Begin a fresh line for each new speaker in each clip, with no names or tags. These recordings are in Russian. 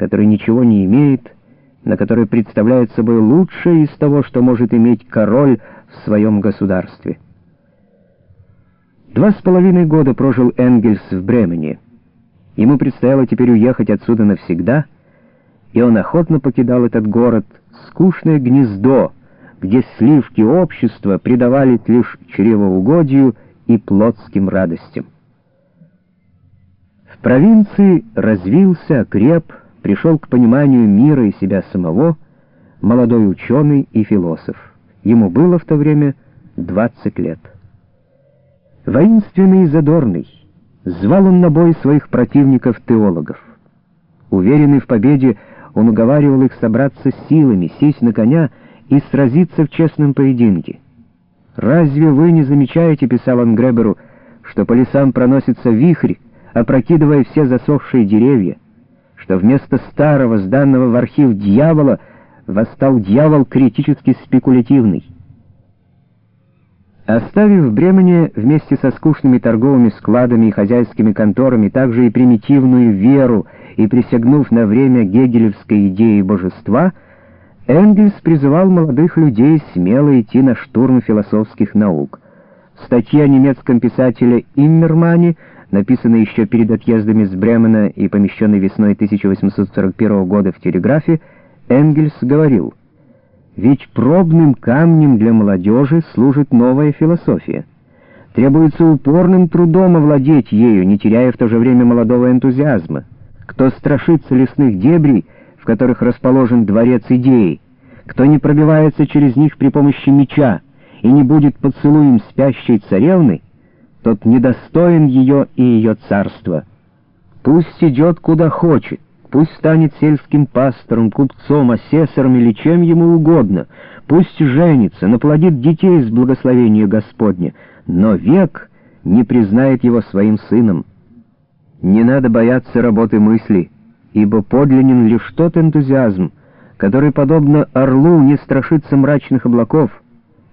который ничего не имеет, на который представляет собой лучшее из того, что может иметь король в своем государстве. Два с половиной года прожил Энгельс в Бремене. Ему предстояло теперь уехать отсюда навсегда, и он охотно покидал этот город, скучное гнездо, где сливки общества придавались лишь чревоугодию и плотским радостям. В провинции развился, окреп, пришел к пониманию мира и себя самого молодой ученый и философ. Ему было в то время 20 лет. Воинственный и задорный, звал он на бой своих противников-теологов. Уверенный в победе, он уговаривал их собраться силами, сесть на коня и сразиться в честном поединке. «Разве вы не замечаете, — писал он Греберу, — что по лесам проносится вихрь, опрокидывая все засохшие деревья, что вместо старого, сданного в архив дьявола, восстал дьявол критически спекулятивный?» Оставив в Бремене вместе со скучными торговыми складами и хозяйскими конторами также и примитивную веру и присягнув на время гегелевской идеи божества, Энгельс призывал молодых людей смело идти на штурм философских наук. Статья немецком писателе Иммермане, написанная еще перед отъездом из Бремена и помещенной весной 1841 года в телеграфе, Энгельс говорил — ведь пробным камнем для молодежи служит новая философия. Требуется упорным трудом овладеть ею, не теряя в то же время молодого энтузиазма. Кто страшится лесных дебрей, в которых расположен дворец идеи, кто не пробивается через них при помощи меча и не будет поцелуем спящей царевны, тот недостоин ее и ее царства. Пусть идет куда хочет, Пусть станет сельским пастором, купцом, асессором или чем ему угодно. Пусть женится, наплодит детей с благословения Господня, но век не признает его своим сыном. Не надо бояться работы мысли, ибо подлинен лишь тот энтузиазм, который, подобно орлу, не страшится мрачных облаков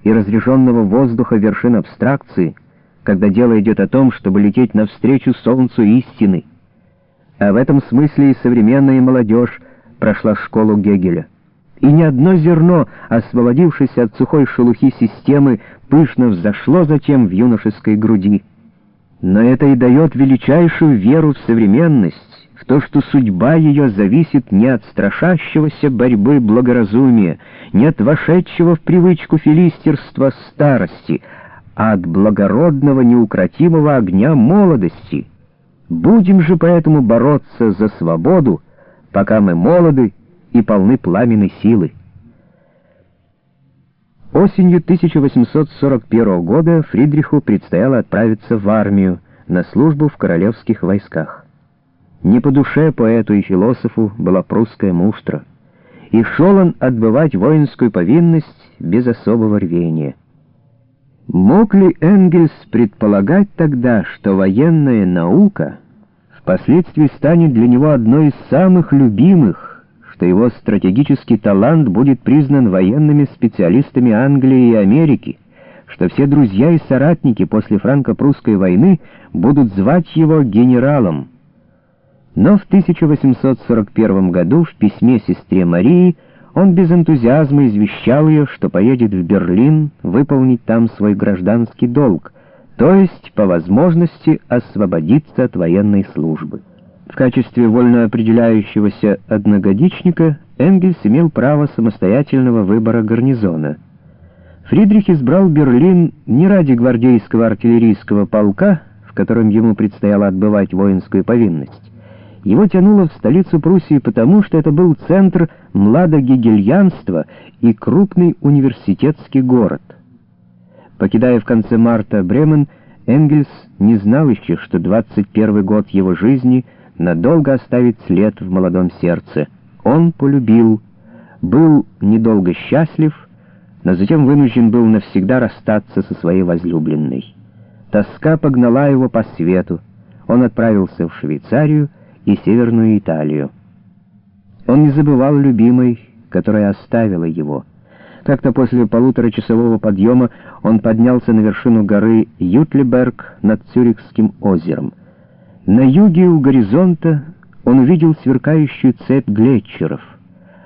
и разреженного воздуха вершин абстракции, когда дело идет о том, чтобы лететь навстречу солнцу истины. А в этом смысле и современная молодежь прошла школу Гегеля. И ни одно зерно, освободившись от сухой шелухи системы, пышно взошло затем в юношеской груди. Но это и дает величайшую веру в современность, в то, что судьба ее зависит не от страшащегося борьбы благоразумия, не от вошедшего в привычку филистерства старости, а от благородного неукротимого огня молодости — Будем же поэтому бороться за свободу, пока мы молоды и полны пламенной силы. Осенью 1841 года Фридриху предстояло отправиться в армию на службу в королевских войсках. Не по душе поэту и философу была прусская муштра, и шел он отбывать воинскую повинность без особого рвения. Мог ли Энгельс предполагать тогда, что военная наука впоследствии станет для него одной из самых любимых, что его стратегический талант будет признан военными специалистами Англии и Америки, что все друзья и соратники после франко-прусской войны будут звать его генералом. Но в 1841 году в письме сестре Марии он без энтузиазма извещал ее, что поедет в Берлин выполнить там свой гражданский долг, то есть по возможности освободиться от военной службы. В качестве вольно определяющегося одногодичника Энгельс имел право самостоятельного выбора гарнизона. Фридрих избрал Берлин не ради гвардейского артиллерийского полка, в котором ему предстояло отбывать воинскую повинность, его тянуло в столицу Пруссии потому, что это был центр младогегельянства и крупный университетский город. Покидая в конце марта Бремен, Энгельс не знал еще, что 21 год его жизни надолго оставит след в молодом сердце. Он полюбил, был недолго счастлив, но затем вынужден был навсегда расстаться со своей возлюбленной. Тоска погнала его по свету. Он отправился в Швейцарию, и Северную Италию. Он не забывал любимой, которая оставила его. Как-то после полуторачасового подъема он поднялся на вершину горы Ютлиберг над Цюрихским озером. На юге у горизонта он увидел сверкающую цепь глетчеров —